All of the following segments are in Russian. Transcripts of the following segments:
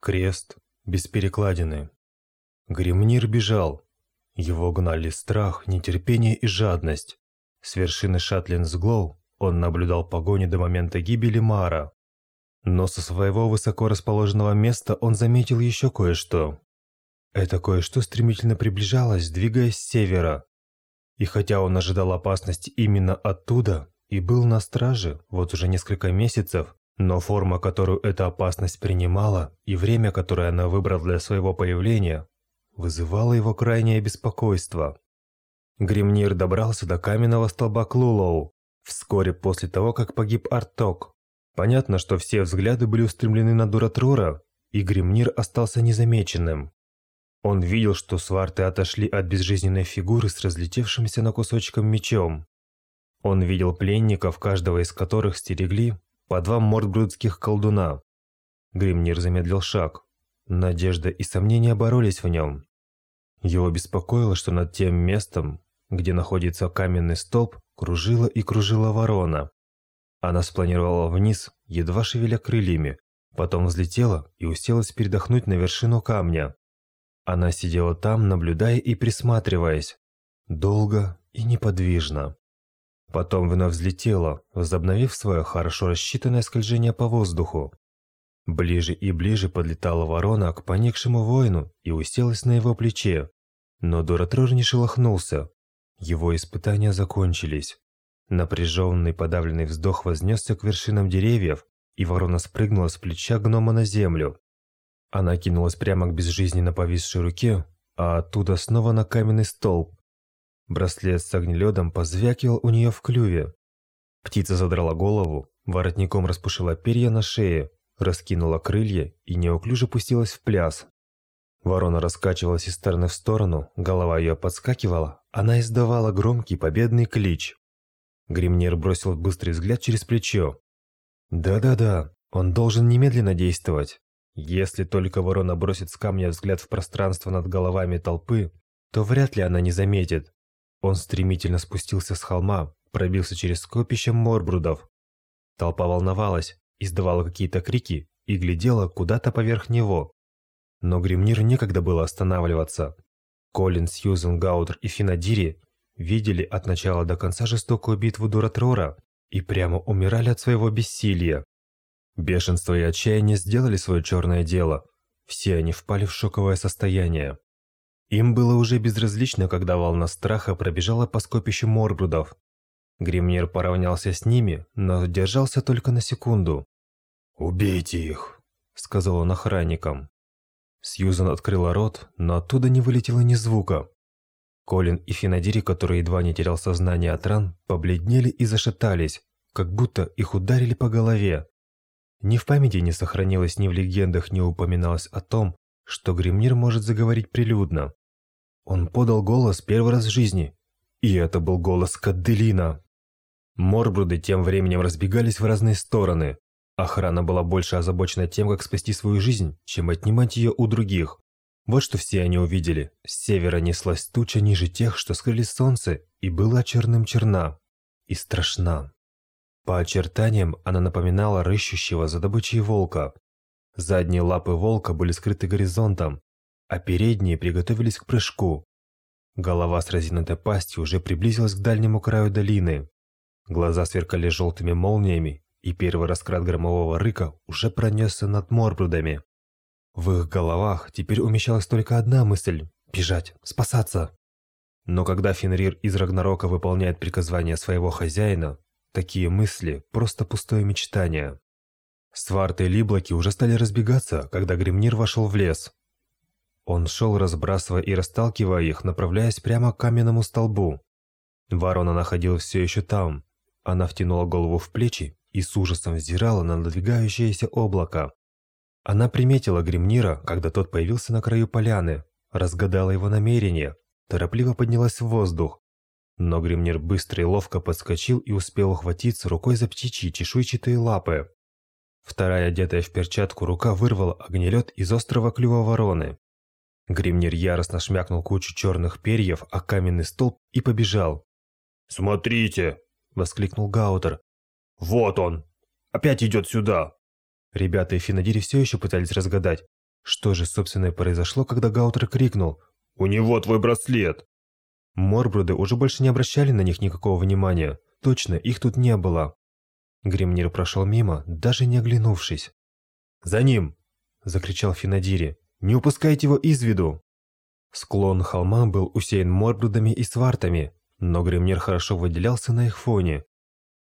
Крест без перекладины. Гремнир бежал. Его гнали страх, нетерпение и жадность. С вершины Шатлинсглоу он наблюдал погони до момента гибели Мара. Но со своего высоко расположенного места он заметил еще кое-что. Это кое-что стремительно приближалось, двигаясь с севера. И хотя он ожидал опасности именно оттуда и был на страже вот уже несколько месяцев, но форма, которую эта опасность принимала, и время, которое она выбрала для своего появления, вызывало его крайнее беспокойство. Гремнир добрался до каменного столба Клулоу вскоре после того, как погиб Арток. Понятно, что все взгляды были устремлены на Дуратрора, и Гремнир остался незамеченным. Он видел, что сварты отошли от безжизненной фигуры с разлетевшимся на кусочком мечом. Он видел пленников, каждого из которых стерегли по два мордбрудских колдуна. Гримнир замедлил шаг. Надежда и сомнения боролись в нем. Его беспокоило, что над тем местом, где находится каменный столб, кружила и кружила ворона. Она спланировала вниз, едва шевеля крыльями, потом взлетела и уселась передохнуть на вершину камня. Она сидела там, наблюдая и присматриваясь, долго и неподвижно. Потом вновь взлетела, возобновив свое хорошо рассчитанное скольжение по воздуху. Ближе и ближе подлетала ворона к поникшему воину и уселась на его плече. Но Дуратрор не шелохнулся. Его испытания закончились. Напряженный подавленный вздох вознесся к вершинам деревьев, и ворона спрыгнула с плеча гнома на землю. Она кинулась прямо к безжизненно повисшей руке, а оттуда снова на каменный столб, Браслет с огнеледом позвякивал у нее в клюве. Птица задрала голову, воротником распушила перья на шее, раскинула крылья и неуклюже пустилась в пляс. Ворона раскачивалась из стороны в сторону, голова ее подскакивала, она издавала громкий победный клич. Гримнир бросил быстрый взгляд через плечо. Да-да-да, он должен немедленно действовать. Если только ворона бросит с камня взгляд в пространство над головами толпы, то вряд ли она не заметит, он стремительно спустился с холма, пробился через скопище морбрудов. Толпа волновалась, издавала какие-то крики и глядела куда-то поверх него. Но Гримнир некогда было останавливаться. Колин, Сьюзен, Гаудер и Финадири видели от начала до конца жестокую битву Дуратрора и прямо умирали от своего бессилия. Бешенство и отчаяние сделали свое черное дело. Все они впали в шоковое состояние. Им было уже безразлично, когда волна страха пробежала по скопищу морбрудов. Гримнир поравнялся с ними, но держался только на секунду. «Убейте их», — сказал он охранникам. Сьюзан открыла рот, но оттуда не вылетело ни звука. Колин и Финадири, который едва не терял сознание от ран, побледнели и зашатались, как будто их ударили по голове. Ни в памяти не сохранилось, ни в легендах не упоминалось о том, что Гримнир может заговорить прилюдно. Он подал голос первый раз в жизни, и это был голос Кадделина. Морбруды тем временем разбегались в разные стороны. Охрана была больше озабочена тем, как спасти свою жизнь, чем отнимать ее у других. Вот что все они увидели. С севера неслась туча ниже тех, что скрыли солнце, и была черным черна. И страшна. По очертаниям она напоминала рыщущего за добычей волка. Задние лапы волка были скрыты горизонтом, а передние приготовились к прыжку. Голова с разинутой пастью уже приблизилась к дальнему краю долины. Глаза сверкали желтыми молниями, и первый раскрат громового рыка уже пронесся над морбрудами. В их головах теперь умещалась только одна мысль – бежать, спасаться. Но когда Фенрир из Рагнарока выполняет приказания своего хозяина, такие мысли – просто пустое мечтание. Сварты и Либлоки уже стали разбегаться, когда Гремнир вошел в лес. Он шел, разбрасывая и расталкивая их, направляясь прямо к каменному столбу. Ворона находилась все еще там. Она втянула голову в плечи и с ужасом взирала на надвигающееся облако. Она приметила Гремнира, когда тот появился на краю поляны, разгадала его намерение, торопливо поднялась в воздух. Но Гремнир быстро и ловко подскочил и успел ухватиться рукой за птичьи чешуйчатые лапы. Вторая, одетая в перчатку, рука вырвала огнелед из острого клюва вороны. Гримнир яростно шмякнул кучу черных перьев о каменный столб и побежал. «Смотрите!» – воскликнул Гаутер. «Вот он! Опять идет сюда!» Ребята и Финадири все еще пытались разгадать, Что же, собственно, и произошло, когда Гаутер крикнул «У него твой браслет!» Морбруды уже больше не обращали на них никакого внимания. Точно, их тут не было. Гремнир прошел мимо, даже не оглянувшись. «За ним!» – закричал Финадири. «Не упускайте его из виду!» Склон холма был усеян морбрудами и свартами, но Гремнир хорошо выделялся на их фоне.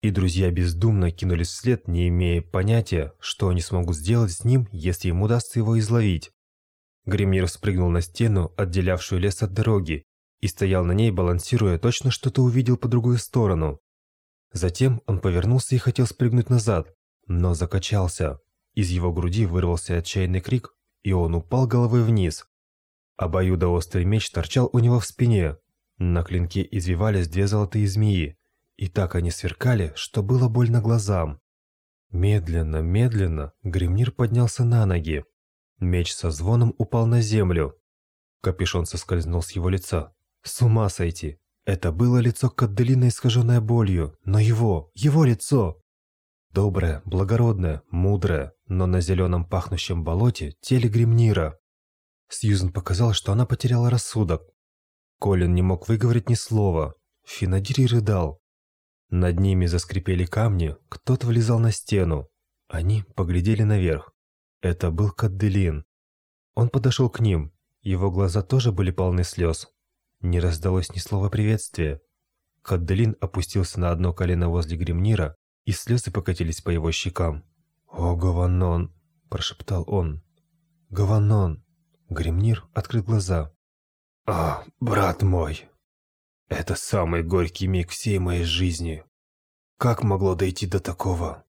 И друзья бездумно кинулись вслед, не имея понятия, что они смогут сделать с ним, если им удастся его изловить. Гремнир спрыгнул на стену, отделявшую лес от дороги, и стоял на ней, балансируя, точно что-то увидел по другую сторону. Затем он повернулся и хотел спрыгнуть назад, но закачался. Из его груди вырвался отчаянный крик, и он упал головой вниз. Обоюдоострый меч торчал у него в спине. На клинке извивались две золотые змеи, и так они сверкали, что было больно глазам. Медленно, медленно Гремнир поднялся на ноги. Меч со звоном упал на землю. Капюшон соскользнул с его лица. С ума сойти! Это было лицо Кадделина, искаженное болью, но его, его лицо! Доброе, благородное, мудрое, но на зеленом пахнущем болоте теле Гремнира. Сьюзен показалось, что она потеряла рассудок. Колин не мог выговорить ни слова. Финадири рыдал. Над ними заскрипели камни, кто-то влезал на стену. Они поглядели наверх. Это был Кадделин. Он подошел к ним. Его глаза тоже были полны слез. Не раздалось ни слова приветствия. Кадделин опустился на одно колено возле Гремнира и слезы покатились по его щекам. «О, Гаванон!» – прошептал он. «Гаванон!» Гремнир открыл глаза. «А, брат мой! Это самый горький миг всей моей жизни. Как могло дойти до такого?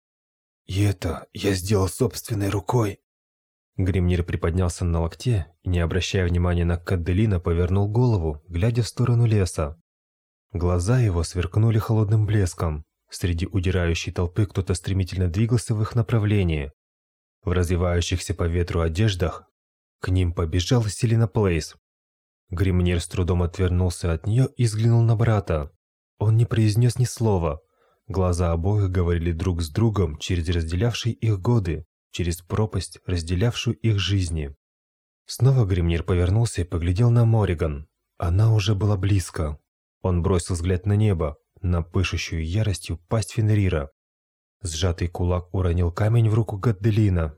И это я сделал собственной рукой!» Гремнир приподнялся на локте и, не обращая внимания на Кадделина, повернул голову, глядя в сторону леса. Глаза его сверкнули холодным блеском. Среди удирающей толпы кто-то стремительно двигался в их направлении. В развивающихся по ветру одеждах к ним побежала Селина Плейс. Гримнир с трудом отвернулся от нее и взглянул на брата. Он не произнес ни слова. Глаза обоих говорили друг с другом через разделявшие их годы, через пропасть, разделявшую их жизни. Снова Гримнир повернулся и поглядел на Мориган. Она уже была близко. Он бросил взгляд на небо, на пышущую яростью пасть Фенрира. Сжатый кулак уронил камень в руку Гадделина.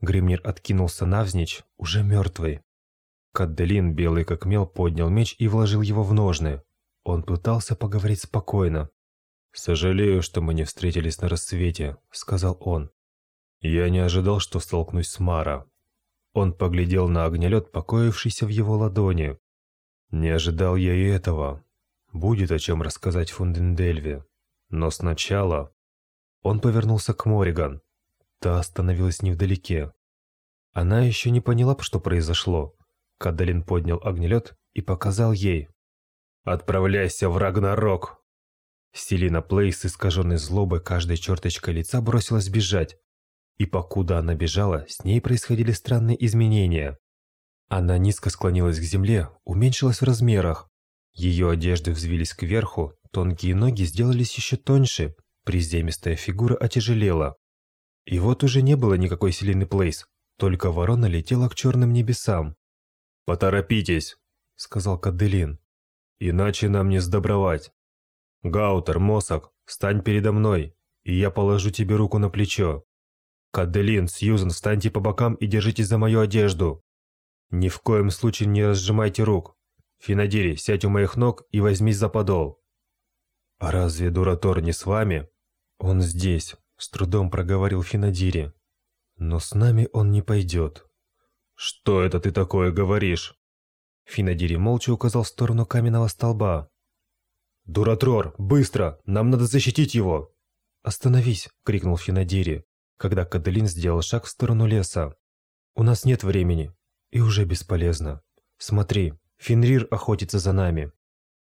Гримнир откинулся навзничь, уже мертвый. Кадделин, белый как мел, поднял меч и вложил его в ножны. Он пытался поговорить спокойно. «Сожалею, что мы не встретились на рассвете», — сказал он. «Я не ожидал, что столкнусь с Мара». Он поглядел на огнелед, покоившийся в его ладони. «Не ожидал я и этого. Будет о чем рассказать Фундендельве. Но сначала... Он повернулся к Мориган. Та остановилась невдалеке. Она еще не поняла, что произошло. Кадалин поднял огнелед и показал ей. «Отправляйся в Рагнарок!» Селина Плейс, искаженной злобой каждой черточкой лица, бросилась бежать. И покуда она бежала, с ней происходили странные изменения. Она низко склонилась к земле, уменьшилась в размерах, ее одежды взвились кверху, тонкие ноги сделались еще тоньше, приземистая фигура отяжелела. И вот уже не было никакой Селины Плейс, только ворона летела к черным небесам. «Поторопитесь», — сказал Каделин, — «иначе нам не сдобровать. Гаутер, Мосок, встань передо мной, и я положу тебе руку на плечо. Каделин, Сьюзен, встаньте по бокам и держитесь за мою одежду. Ни в коем случае не разжимайте рук, Финадири, сядь у моих ног и возьмись за подол. А разве Дуратор не с вами? Он здесь, с трудом проговорил Финадири. Но с нами он не пойдет. Что это ты такое говоришь? Финадири молча указал в сторону каменного столба. «Дуратрор, быстро! Нам надо защитить его!» «Остановись!» – крикнул Финадири, когда Каделин сделал шаг в сторону леса. «У нас нет времени, и уже бесполезно. Смотри, Фенрир охотится за нами.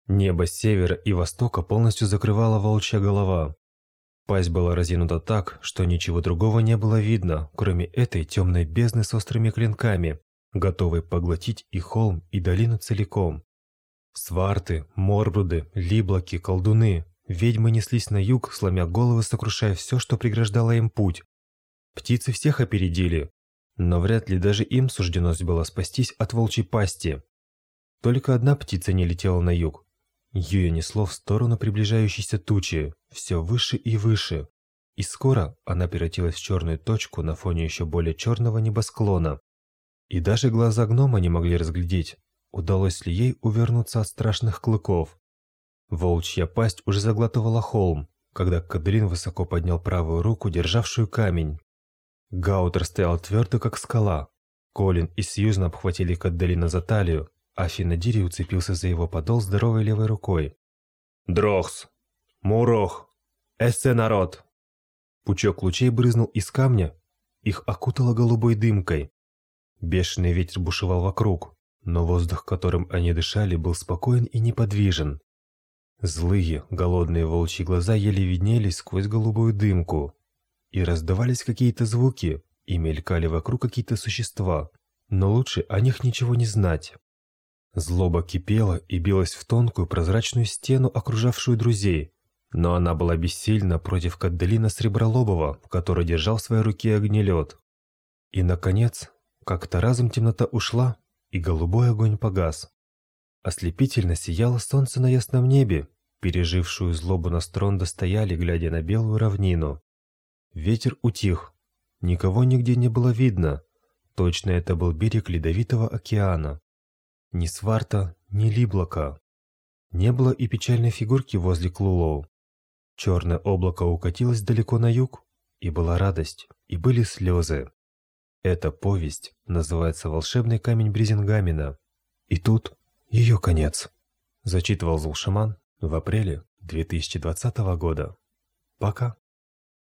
Небо с севера и востока полностью закрывала волчья голова. Пасть была разинута так, что ничего другого не было видно, кроме этой темной бездны с острыми клинками, готовой поглотить и холм, и долину целиком. Сварты, морбруды, либлоки, колдуны, ведьмы неслись на юг, сломя головы, сокрушая все, что преграждало им путь. Птицы всех опередили. Но вряд ли даже им суждено было спастись от волчьей пасти. Только одна птица не летела на юг. Ее несло в сторону приближающейся тучи, все выше и выше. И скоро она превратилась в черную точку на фоне еще более черного небосклона. И даже глаза гнома не могли разглядеть, удалось ли ей увернуться от страшных клыков. Волчья пасть уже заглатывала холм, когда Кадрин высоко поднял правую руку, державшую камень. Гаутер стоял твердо, как скала. Колин и Сьюзан обхватили Кадделина за талию, а Финадири уцепился за его подол здоровой левой рукой. «Дрохс! Мурох! Эссе народ!» Пучок лучей брызнул из камня, их окутало голубой дымкой. Бешеный ветер бушевал вокруг, но воздух, которым они дышали, был спокоен и неподвижен. Злые, голодные волчьи глаза еле виднелись сквозь голубую дымку. И раздавались какие-то звуки, и мелькали вокруг какие-то существа, но лучше о них ничего не знать. Злоба кипела и билась в тонкую прозрачную стену, окружавшую друзей, но она была бессильна против Кадделина Сребролобова, который держал в своей руке огнелед. И, наконец, как-то разом темнота ушла, и голубой огонь погас. Ослепительно сияло солнце на ясном небе, пережившую злобу Настронда стояли, глядя на белую равнину. Ветер утих, никого нигде не было видно, точно это был берег Ледовитого океана. Ни сварта, ни либлока. Не было и печальной фигурки возле Клулоу. Черное облако укатилось далеко на юг, и была радость, и были слезы. Эта повесть называется «Волшебный камень Брезингамена». И тут ее конец. Зачитывал Зулшаман в апреле 2020 года. Пока.